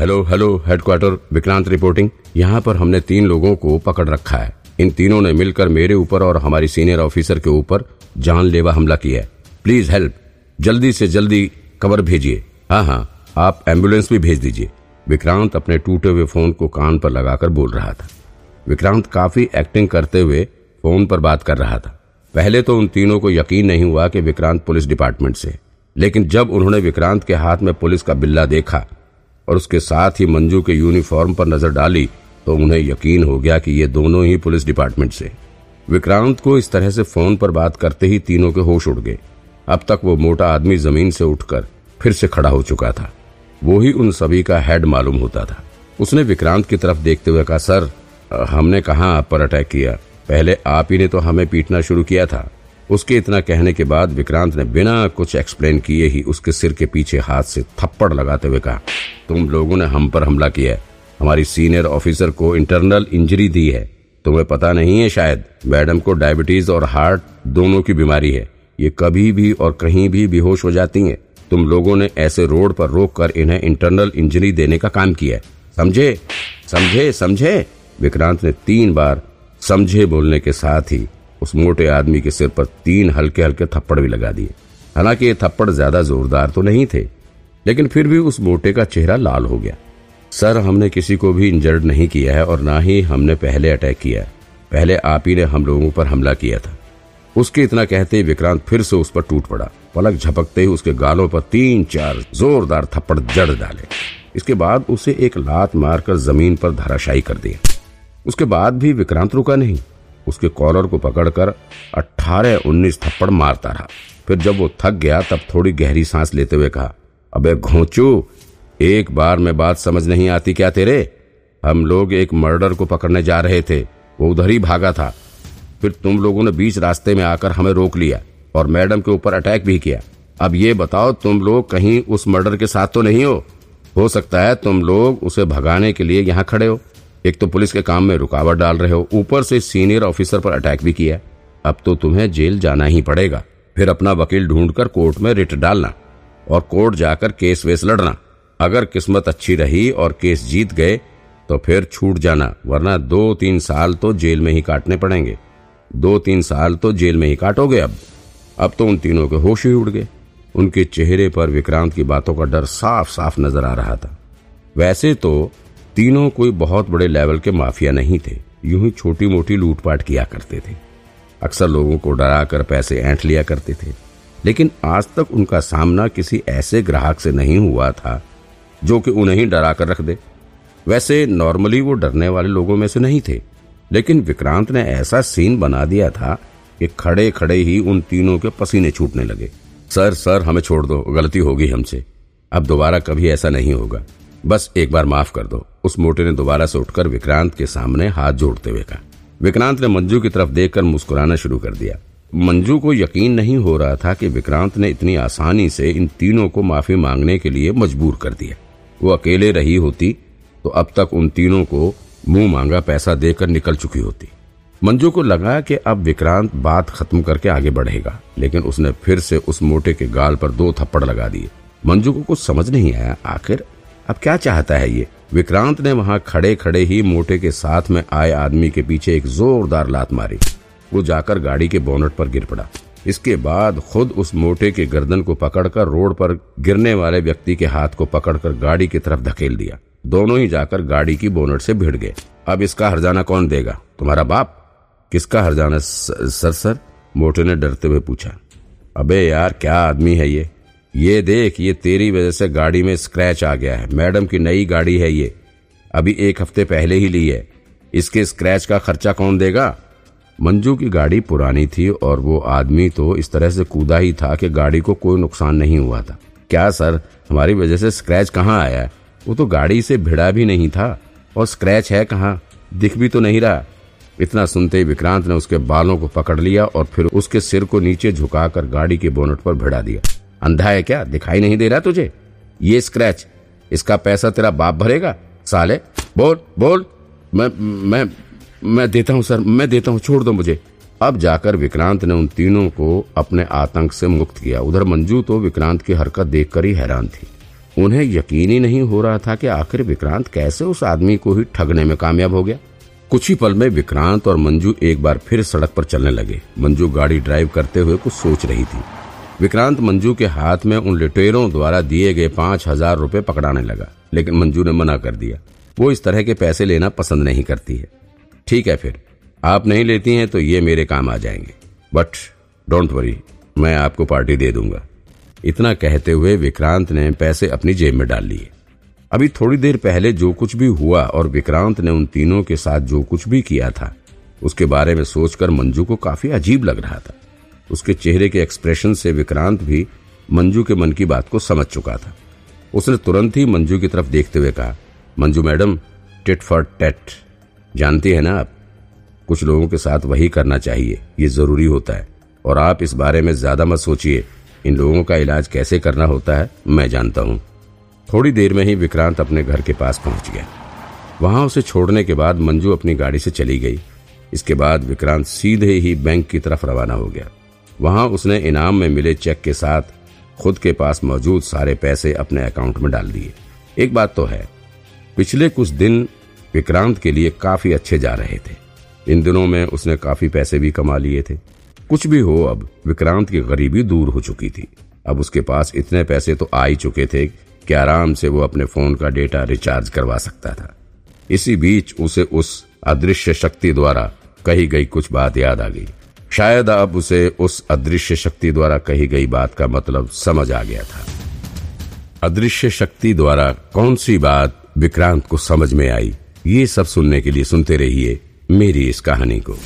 Hello hello headquarter Vikrant reporting यहाँ पर हमने तीन लोगों को पकड़ रखा है। इन तीनों ने मिलकर मेरे ऊपर और हमारी सीनियर ऑफिसर के ऊपर जानलेवा हमला किया है। प्लीज़ हेल्प जल्दी से जल्दी कवर भेजिए। हाँ हाँ आप एंबुलेंस भी भेज दीजिए। विक्रांत अपने टूटे हुए फ़ोन को कान पर लगाकर बोल रहा था। विक्रांत काफ़ी एक्टिंग करते हुए फ़ोन पर बात कर रहा था। पहले तो उन तीनों को यकीन नहीं हुआ कि विक्रांत पुलिस डिपार्टमेंट से। लेकिन जब उन्होंने विक्रांत के हाथ में पुलिस का बिल्ला देखा और उसके साथ ही मंजू के यूनिफॉर्म पर नज़र डाली तो उन्हें यकीन हो गया कि ये दोनों ही पुलिस डिपार्टमेंट से। विक्रांत को इस तरह से फ़ोन पर बात करते ही तीनों के होश उड़ गए। अब तक वो मोटा आदमी ज़मीन से उठकर फिर से खड़ा हो चुका था। वो ही उन सभी का हेड मालूम होता था। उसने विक्रांत की तरफ़ देखते हुए कहा, सर, हमने कहा आप पर अटैक किया? पहले आप ही ने तो हमें पीटना शुरू किया था। उसके इतना कहने के बाद विक्रांत ने बिना कुछ एक्सप्लेन किए ही उसके सिर के पीछे हाथ से थप्पड़ लगाते हुए कहा तुम लोगों ने हम पर हमला किया है। हमारी सीनियर ऑफिसर को इंटरनल इंजरी दी है। तुम्हें पता नहीं है शायद, मैडम को डायबिटीज़ और हार्ट दोनों की बीमारी है। ये कभी भी और कहीं भी बेहोश हो जाती हैं। तुम लोगों ने ऐसे रोड पर रोक कर इन्हें इंटरनल इंजरी देने का काम किया है। समझे? समझे? समझे? विक्रांत ने तीन बार समझे बोलने के साथ ही उस मोटे आदमी के सिर पर तीन हल्के हल्के थप्पड़ भी लगा दिए। हालाँकि ये थप्पड़ ज़्यादा जोरदार तो नहीं थे लेकिन फिर भी उस मोटे का चेहरा लाल हो गया। सर, हमने किसी को भी इंजर्ड नहीं किया है और ना ही हमने पहले अटैक किया है। पहले आप ही ने हम लोगों पर हमला किया था। उसके इतना कहते ही विक्रांत फिर से उस पर टूट पड़ा। पलक झपकते ही उसके गालों पर तीन चार जोरदार थप्पड़ जड़ डाले। इसके बाद उसे एक लात मारकर ज़मीन पर धराशायी कर दिया। उसके बाद भी विक्रांत रुका नहीं। उसके कॉलर को पकड़कर अट्ठारह उन्नीस थप्पड़ मारता रहा। फिर जब वो थक गया, तब थोड़ी गहरी सांस लेते हुए कहा अबे घोंचू, एक बार में बात समझ नहीं आती क्या तेरे? हम लोग एक मर्डर को पकड़ने जा रहे थे, वो उधर ही भागा था। फिर तुम लोगों ने बीच रास्ते में आकर हमें रोक लिया और मैडम के ऊपर अटैक भी किया। अब ये बताओ, तुम लोग कहीं उस मर्डर के साथ तो नहीं हो? हो सकता है तुम लोग उसे भगाने के लिए यहाँ खड़े हो। एक तो पुलिस के काम में रुकावट डाल रहे हो, ऊपर से सीनियर ऑफिसर पर अटैक भी किया। अब तो तुम्हें जेल जाना ही पड़ेगा। फिर अपना वकील ढूंढकर कोर्ट में रिट डालना। और कोर्ट जाकर केस वेस लड़ना। अगर किस्मत अच्छी रही और केस जीत गए तो फिर छूट जाना, वरना दो तीन साल तो जेल में ही काटने पड़ेंगे। दो तीन साल तो जेल में ही काटोगे अब। अब तो उन तीनों के होश ही उड़ गए। उनके चेहरे पर विक्रांत की बातों का डर साफ़ साफ़ नज़र आ रहा था। वैसे तो तीनों कोई बहुत बड़े लेवल के माफिया नहीं थे। यूँ ही छोटी मोटी लूटपाट किया करते थे। अक्सर लोगों को डराकर पैसे ऐंठ लिया करते थे। लेकिन आज तक उनका सामना किसी ऐसे ग्राहक से नहीं हुआ था, जो कि उन्हें डरा कर रख दे। वैसे नॉर्मली वो डरने वाले लोगों में से नहीं थे, लेकिन विक्रांत ने ऐसा सीन बना दिया था कि खड़े खड़े ही उन तीनों के पसीने छूटने लगे। सर सर, हमें छोड़ दो, गलती होगी हमसे। अब दोबारा कभी ऐसा नहीं होगा। बस एक बार माफ़ कर दो। उस मोटे ने दोबारा से उठकर विक्रांत के सामने हाथ जोड़ते हुए कहा। विक्रांत ने मंजू की तरफ़ देखकर मुस्कुराना शुरू कर दिया। मंजू को यकीन नहीं हो रहा था कि विक्रांत ने इतनी आसानी से इन तीनों को माफ़ी मांगने के लिए मजबूर कर दिया। वो अकेले रही होती तो अब तक उन तीनों को मुँह मांगा पैसा देकर निकल चुकी होती। मंजू को लगा कि अब विक्रांत बात खत्म करके आगे बढ़ेगा, लेकिन उसने फिर से उस मोटे के गाल पर दो थप्पड़ लगा दिए। मंजू को कुछ समझ नहीं आया, आखिर अब क्या चाहता है ये? विक्रांत ने वहाँ खड़े खड़े ही मोटे के साथ में आए आदमी के पीछे एक जोरदार लात मारी। वो जाकर गाड़ी के बोनट पर गिर पड़ा। इसके बाद खुद उस मोटे के गर्दन को पकड़कर रोड पर गिरने वाले व्यक्ति के हाथ को पकड़कर गाड़ी की तरफ़ धकेल दिया। दोनों ही जाकर गाड़ी की बोनट से भिड़ गए। अब इसका हरजाना कौन देगा? तुम्हारा बाप? किसका हरजाना सर सर? मोटे ने डरते हुए पूछा। अबे यार, क्या आदमी है ये? ये देख, ये तेरी वजह से गाड़ी में स्क्रैच आ गया है। मैडम की नई गाड़ी है ये। अभी एक हफ़्ते पहले ही ली है। इसके स्क्रैच का खर्चा कौन देगा? मंजू की गाड़ी पुरानी थी और वो आदमी तो इस तरह से कूदा ही था कि गाड़ी को कोई नुकसान नहीं हुआ था। क्या सर, हमारी वजह से स्क्रैच कहाँ आया? वो तो गाड़ी से भिड़ा भी नहीं था। और स्क्रैच है कहाँ? दिख भी तो नहीं रहा। इतना सुनते ही विक्रांत ने उसके बालों को पकड़ लिया और फिर उसके सिर को नीचे झुकाकर गाड़ी के बोनट पर भिड़ा दिया। अंधा है क्या? दिखाई नहीं दे रहा तुझे? ये स्क्रैच इसका पैसा तेरा बाप भरेगा? साले, बोल बोल। मैं मैं मैं देता हूँ, सर, मैं देता हूँ, छोड़ दो मुझे। अब जाकर विक्रांत ने उन तीनों को अपने आतंक से मुक्त किया। उधर मंजू तो विक्रांत की हरकत देखकर ही हैरान थी। उन्हें यकीन ही नहीं हो रहा था कि आखिर विक्रांत कैसे उस आदमी को ही ठगने में कामयाब हो गया। कुछ ही पल में विक्रांत और मंजू एक बार फिर सड़क पर चलने लगे। मंजू गाड़ी ड्राइव करते हुए कुछ सोच रही थी। विक्रांत मंजू के हाथ में उन लिटेरों द्वारा दिए गए पाँच हज़ार रूपए पकड़ाने लगा, लेकिन मंजू ने मना कर दिया। वो इस तरह के पैसे लेना पसंद नहीं करती है। ठीक है फिर। आप नहीं लेती हैं तो ये मेरे काम आ जाएँगे। बट डोंट वरी मैं आपको पार्टी दे दूँगा। इतना कहते हुए विक्रांत ने पैसे अपनी जेब में डाल लिए। अभी थोड़ी देर पहले जो कुछ भी हुआ और विक्रांत ने उन तीनों के साथ जो कुछ भी किया था, उसके बारे में सोचकर मंजू को काफ़ी अजीब लग रहा था। उसके चेहरे के एक्सप्रेशन से विक्रांत भी मंजू के मन की बात को समझ चुका था। उसने तुरंत ही मंजू की तरफ़ देखते हुए कहा, Manju madam tit for tat जानती है ना आप, कुछ लोगों के साथ वही करना चाहिए, ये ज़रूरी होता है। और आप इस बारे में ज़्यादा मत सोचिए, इन लोगों का इलाज कैसे करना होता है, मैं जानता हूँ। थोड़ी देर में ही विक्रांत अपने घर के पास पहुँच गया। वहाँ उसे छोड़ने के बाद मंजू अपनी गाड़ी से चली गई। इसके बाद विक्रांत सीधे ही बैंक की तरफ़ रवाना हो गया। वहाँ उसने इनाम में मिले चेक के साथ खुद के पास मौजूद सारे पैसे अपने अकाउंट में डाल दिए। एक बात तो है, पिछले कुछ दिन विक्रांत के लिए काफ़ी अच्छे जा रहे थे। इन दिनों में उसने काफ़ी पैसे भी कमा लिए थे। कुछ भी हो, अब विक्रांत की गरीबी दूर हो चुकी थी। अब उसके पास इतने पैसे तो आ ही चुके थे कि आराम से वो अपने फ़ोन का डेटा रिचार्ज करवा सकता था। इसी बीच उसे उस अदृश्य शक्ति द्वारा कही गई कुछ बात याद आ गई। शायद अब उसे उस अदृश्य शक्ति द्वारा कही गई बात का मतलब समझ आ गया था। अदृश्य शक्ति द्वारा कौन सी बात विक्रांत को समझ में आई? ये सब सुनने के लिए सुनते रहिए मेरी इस कहानी को।